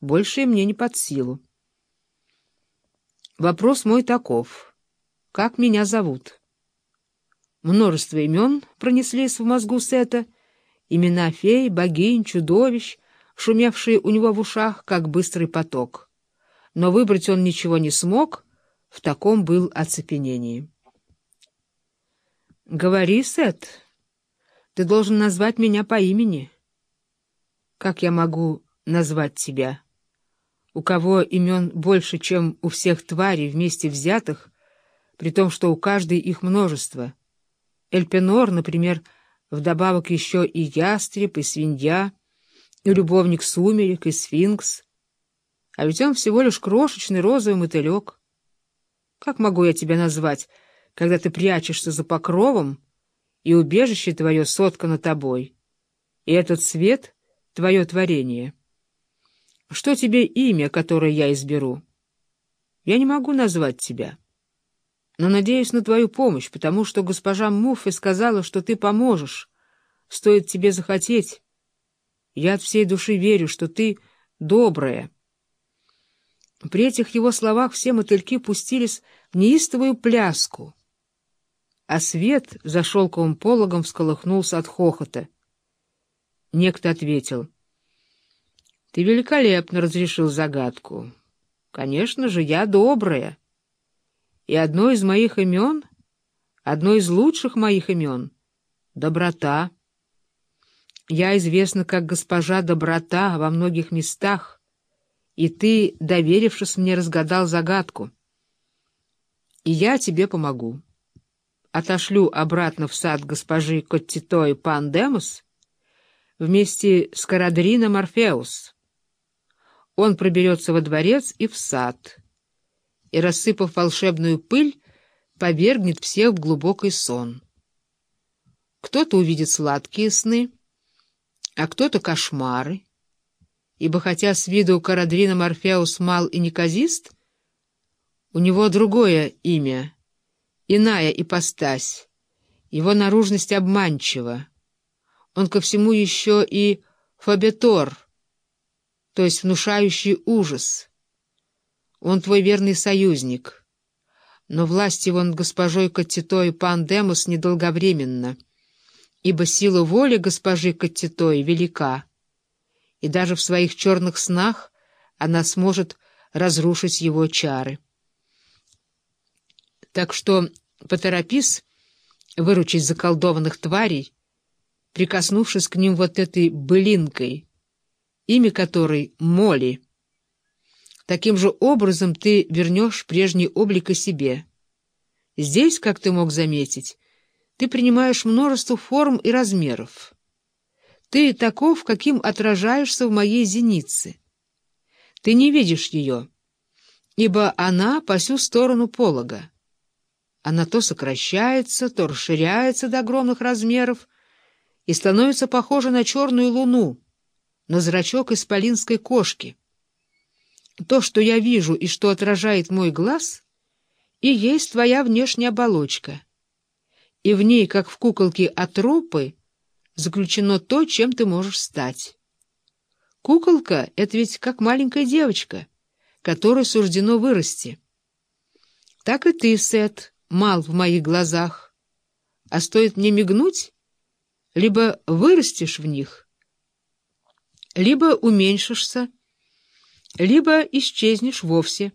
Большее мне не под силу. Вопрос мой таков. Как меня зовут? Множество имен пронеслись в мозгу Сета, имена фей, богинь, чудовищ, шумевшие у него в ушах, как быстрый поток. Но выбрать он ничего не смог, в таком был оцепенении. «Говори, Сет, ты должен назвать меня по имени. Как я могу назвать тебя?» У кого имен больше, чем у всех тварей вместе взятых, при том, что у каждой их множество. Эльпенор, например, вдобавок еще и ястреб, и свинья, и любовник сумерек, и сфинкс. А ведь он всего лишь крошечный розовый мотылек. Как могу я тебя назвать, когда ты прячешься за покровом, и убежище твое соткано тобой, и этот свет — твое творение?» Что тебе имя, которое я изберу? Я не могу назвать тебя, но надеюсь на твою помощь, потому что госпожа Муффи сказала, что ты поможешь, стоит тебе захотеть. Я от всей души верю, что ты добрая. При этих его словах все мотыльки пустились в неистовую пляску, а свет за шелковым пологом всколыхнулся от хохота. Некто ответил — ты великолепно разрешил загадку. Конечно же, я добрая. И одно из моих имен, одно из лучших моих имен — доброта. Я известна как госпожа доброта во многих местах, и ты, доверившись мне, разгадал загадку. И я тебе помогу. Отошлю обратно в сад госпожи Коттитой Пандемус вместе с Карадрином Орфеус. Он проберется во дворец и в сад, и, рассыпав волшебную пыль, повергнет всех в глубокий сон. Кто-то увидит сладкие сны, а кто-то кошмары, ибо хотя с виду Карадрина Морфеус мал и неказист, у него другое имя, иная ипостась, его наружность обманчива. Он ко всему еще и фобетор — то есть внушающий ужас. Он твой верный союзник. Но власть его над госпожой Каттитой Пандемус недолговременна, ибо сила воли госпожи Каттитой велика, и даже в своих черных снах она сможет разрушить его чары. Так что поторопись выручить заколдованных тварей, прикоснувшись к ним вот этой былинкой — имя которой — Моли. Таким же образом ты вернешь прежний облик о себе. Здесь, как ты мог заметить, ты принимаешь множество форм и размеров. Ты таков, каким отражаешься в моей зенице. Ты не видишь ее, ибо она по всю сторону полога. Она то сокращается, то расширяется до огромных размеров и становится похожа на черную луну, на зрачок исполинской кошки. То, что я вижу и что отражает мой глаз, и есть твоя внешняя оболочка. И в ней, как в куколке Атропы, заключено то, чем ты можешь стать. Куколка — это ведь как маленькая девочка, которой суждено вырасти. Так и ты, Сет, мал в моих глазах. А стоит мне мигнуть, либо вырастешь в них — либо уменьшишься, либо исчезнешь вовсе.